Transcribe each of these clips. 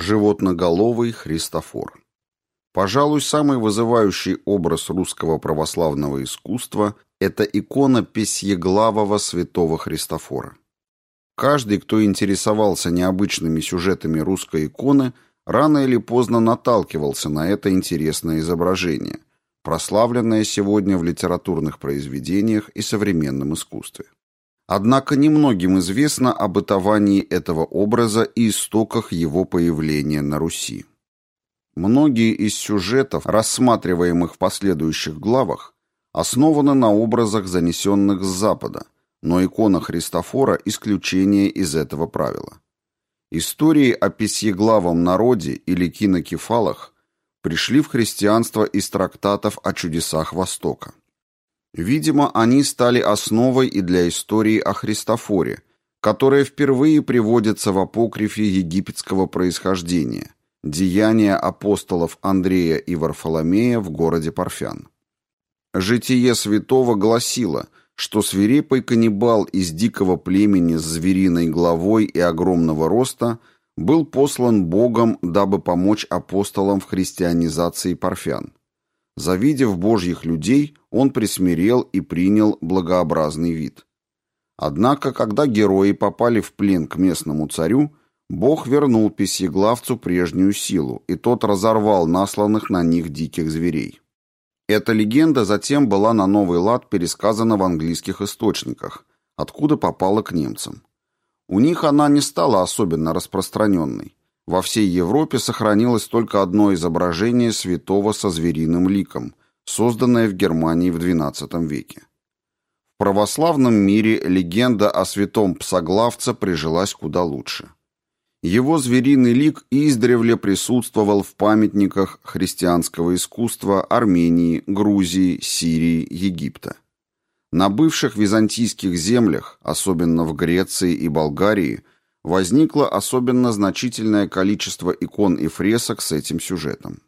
Животноголовый Христофор. Пожалуй, самый вызывающий образ русского православного искусства – это икона Песьеглавого святого Христофора. Каждый, кто интересовался необычными сюжетами русской иконы, рано или поздно наталкивался на это интересное изображение, прославленное сегодня в литературных произведениях и современном искусстве. Однако немногим известно о бытовании этого образа и истоках его появления на Руси. Многие из сюжетов, рассматриваемых в последующих главах, основаны на образах, занесенных с Запада, но икона Христофора – исключение из этого правила. Истории о песьеглавом народе или кинокефалах пришли в христианство из трактатов о чудесах Востока. Видимо, они стали основой и для истории о Христофоре, которая впервые приводится в апокрифе египетского происхождения «Деяния апостолов Андрея и Варфоломея в городе Парфян». Житие святого гласило, что свирепый каннибал из дикого племени с звериной головой и огромного роста был послан Богом, дабы помочь апостолам в христианизации парфян. Завидев божьих людей, он присмирел и принял благообразный вид. Однако, когда герои попали в плен к местному царю, Бог вернул песеглавцу прежнюю силу, и тот разорвал насланных на них диких зверей. Эта легенда затем была на новый лад пересказана в английских источниках, откуда попала к немцам. У них она не стала особенно распространенной. Во всей Европе сохранилось только одно изображение святого со звериным ликом, созданное в Германии в XII веке. В православном мире легенда о святом псоглавце прижилась куда лучше. Его звериный лик издревле присутствовал в памятниках христианского искусства Армении, Грузии, Сирии, Египта. На бывших византийских землях, особенно в Греции и Болгарии, возникло особенно значительное количество икон и фресок с этим сюжетом.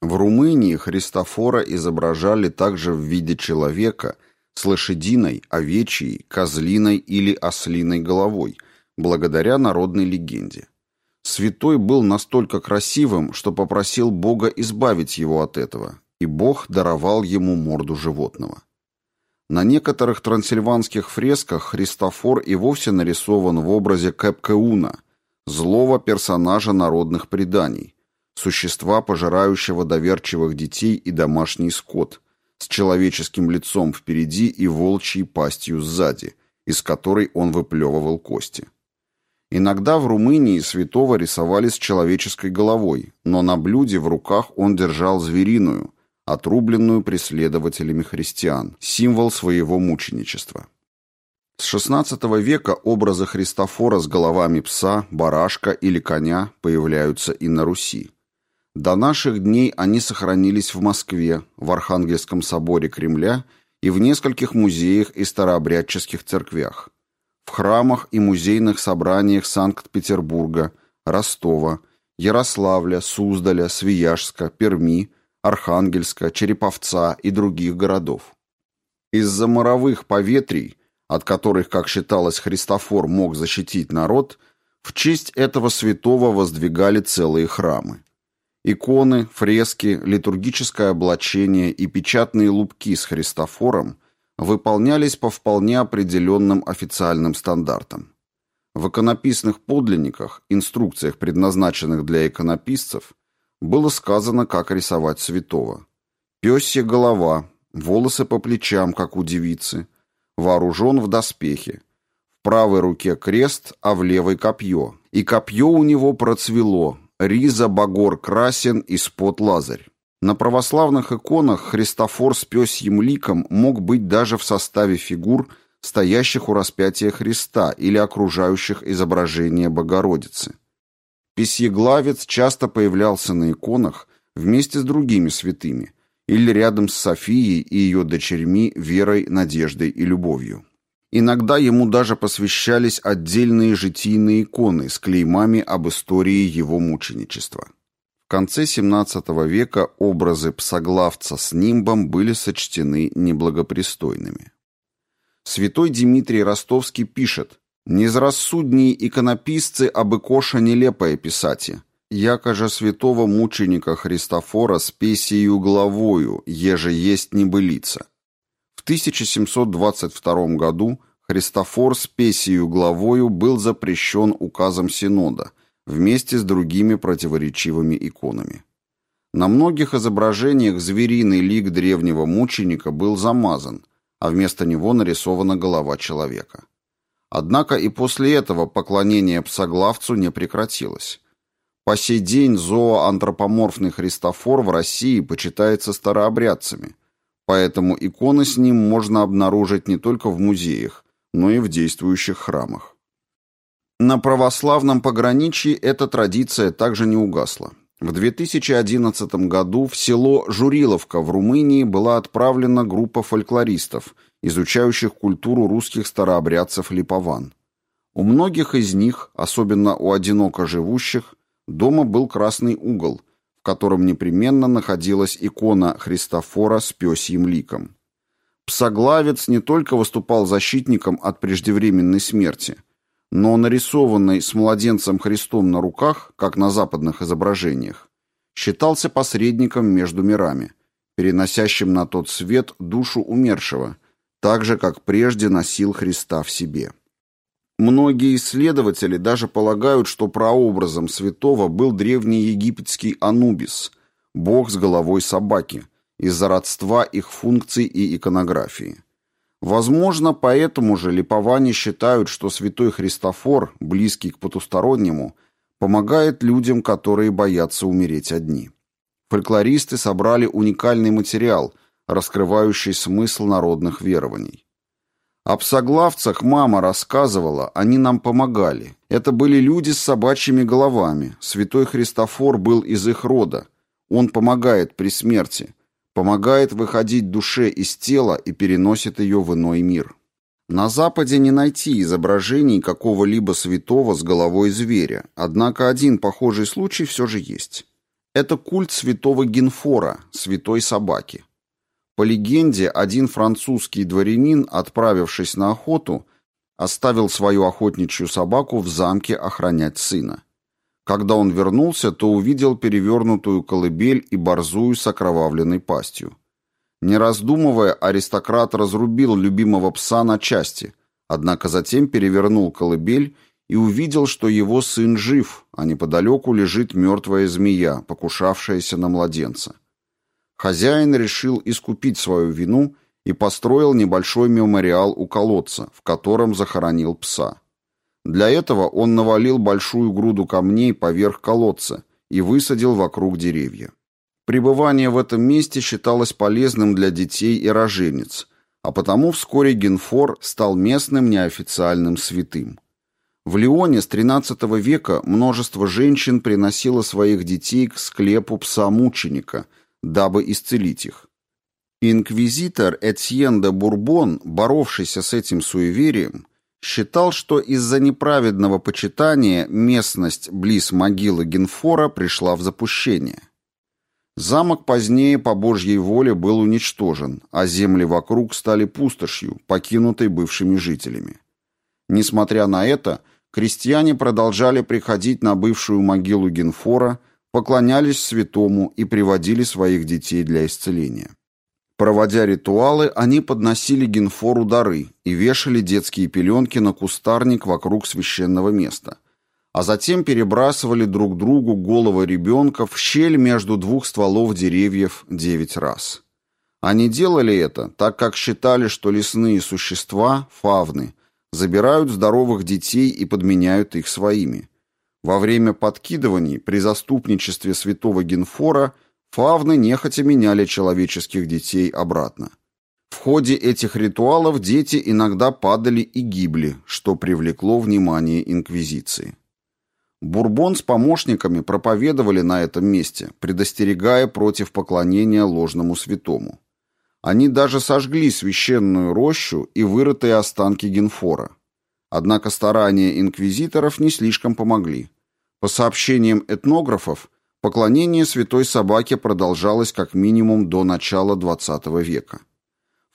В Румынии Христофора изображали также в виде человека с лошадиной, овечьей, козлиной или ослиной головой, благодаря народной легенде. Святой был настолько красивым, что попросил Бога избавить его от этого, и Бог даровал ему морду животного. На некоторых трансильванских фресках Христофор и вовсе нарисован в образе Кэпкеуна, злого персонажа народных преданий, существа, пожирающего доверчивых детей и домашний скот, с человеческим лицом впереди и волчьей пастью сзади, из которой он выплевывал кости. Иногда в Румынии святого рисовали с человеческой головой, но на блюде в руках он держал звериную – отрубленную преследователями христиан, символ своего мученичества. С XVI века образы Христофора с головами пса, барашка или коня появляются и на Руси. До наших дней они сохранились в Москве, в Архангельском соборе Кремля и в нескольких музеях и старообрядческих церквях, в храмах и музейных собраниях Санкт-Петербурга, Ростова, Ярославля, Суздаля, Свияжска, Перми – Архангельска, Череповца и других городов. Из-за моровых поветрий, от которых, как считалось, Христофор мог защитить народ, в честь этого святого воздвигали целые храмы. Иконы, фрески, литургическое облачение и печатные лупки с Христофором выполнялись по вполне определенным официальным стандартам. В иконописных подлинниках, инструкциях, предназначенных для иконописцев, было сказано, как рисовать святого. Пёсья голова, волосы по плечам, как у девицы, вооружен в доспехе. В правой руке крест, а в левой копье. И копье у него процвело, риза багор красен и спот лазарь. На православных иконах Христофор с пёсьим ликом мог быть даже в составе фигур, стоящих у распятия Христа или окружающих изображение Богородицы. Песьеглавец часто появлялся на иконах вместе с другими святыми или рядом с Софией и ее дочерьми Верой, Надеждой и Любовью. Иногда ему даже посвящались отдельные житийные иконы с клеймами об истории его мученичества. В конце XVII века образы псоглавца с нимбом были сочтены неблагопристойными. Святой Дмитрий Ростовский пишет, Незрассудней иконописцы об икоша нелепое писати, якоже святого мученика Христофора с песею главою, еже есть небылица. В 1722 году Христофор с песею главою был запрещен указом Синода вместе с другими противоречивыми иконами. На многих изображениях звериный лик древнего мученика был замазан, а вместо него нарисована голова человека. Однако и после этого поклонение псоглавцу не прекратилось. По сей день зооантропоморфный Христофор в России почитается старообрядцами, поэтому иконы с ним можно обнаружить не только в музеях, но и в действующих храмах. На православном пограничье эта традиция также не угасла. В 2011 году в село Журиловка в Румынии была отправлена группа фольклористов, изучающих культуру русских старообрядцев липован. У многих из них, особенно у одиноко живущих, дома был красный угол, в котором непременно находилась икона Христофора с пёсьим ликом. Псоглавец не только выступал защитником от преждевременной смерти, но нарисованный с младенцем Христом на руках, как на западных изображениях, считался посредником между мирами, переносящим на тот свет душу умершего, так же, как прежде носил Христа в себе. Многие исследователи даже полагают, что прообразом святого был древний египетский Анубис, бог с головой собаки, из-за родства их функций и иконографии. Возможно, поэтому же липоване считают, что святой Христофор, близкий к потустороннему, помогает людям, которые боятся умереть одни. Фольклористы собрали уникальный материал, раскрывающий смысл народных верований. О псоглавцах мама рассказывала, они нам помогали. Это были люди с собачьими головами. Святой Христофор был из их рода. Он помогает при смерти. Помогает выходить душе из тела и переносит ее в иной мир. На Западе не найти изображений какого-либо святого с головой зверя, однако один похожий случай все же есть. Это культ святого Генфора, святой собаки. По легенде, один французский дворянин, отправившись на охоту, оставил свою охотничью собаку в замке охранять сына. Когда он вернулся, то увидел перевернутую колыбель и борзую с окровавленной пастью. Не раздумывая, аристократ разрубил любимого пса на части, однако затем перевернул колыбель и увидел, что его сын жив, а неподалеку лежит мертвая змея, покушавшаяся на младенца. Хозяин решил искупить свою вину и построил небольшой мемориал у колодца, в котором захоронил пса. Для этого он навалил большую груду камней поверх колодца и высадил вокруг деревья. Пребывание в этом месте считалось полезным для детей и роженец, а потому вскоре Генфор стал местным неофициальным святым. В Лионе с XIII века множество женщин приносило своих детей к склепу пса-мученика – дабы исцелить их. Инквизитор Этьен де Бурбон, боровшийся с этим суеверием, считал, что из-за неправедного почитания местность близ могилы Генфора пришла в запущение. Замок позднее по Божьей воле был уничтожен, а земли вокруг стали пустошью, покинутой бывшими жителями. Несмотря на это, крестьяне продолжали приходить на бывшую могилу Генфора – поклонялись святому и приводили своих детей для исцеления. Проводя ритуалы, они подносили Генфору дары и вешали детские пеленки на кустарник вокруг священного места, а затем перебрасывали друг другу головы ребенка в щель между двух стволов деревьев девять раз. Они делали это, так как считали, что лесные существа, фавны, забирают здоровых детей и подменяют их своими – во время подкидываний при заступничестве святого Генфора фавны нехотя меняли человеческих детей обратно. В ходе этих ритуалов дети иногда падали и гибли, что привлекло внимание инквизиции. Бурбон с помощниками проповедовали на этом месте, предостерегая против поклонения ложному святому. Они даже сожгли священную рощу и вырытые останки Генфора. Однако старания инквизиторов не слишком помогли. По сообщениям этнографов, поклонение святой собаке продолжалось как минимум до начала XX века.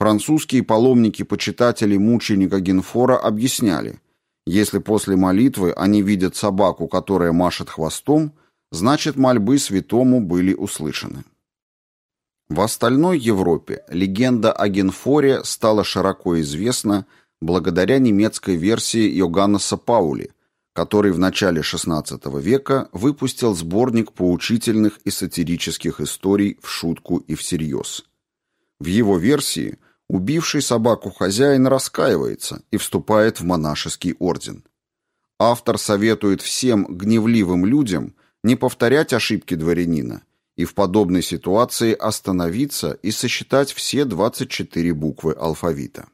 Французские паломники-почитатели мученика Генфора объясняли, если после молитвы они видят собаку, которая машет хвостом, значит мольбы святому были услышаны. В остальной Европе легенда о Генфоре стала широко известна благодаря немецкой версии Йоганнеса Паули, который в начале XVI века выпустил сборник поучительных и сатирических историй в шутку и всерьез. В его версии убивший собаку хозяин раскаивается и вступает в монашеский орден. Автор советует всем гневливым людям не повторять ошибки дворянина и в подобной ситуации остановиться и сосчитать все 24 буквы алфавита.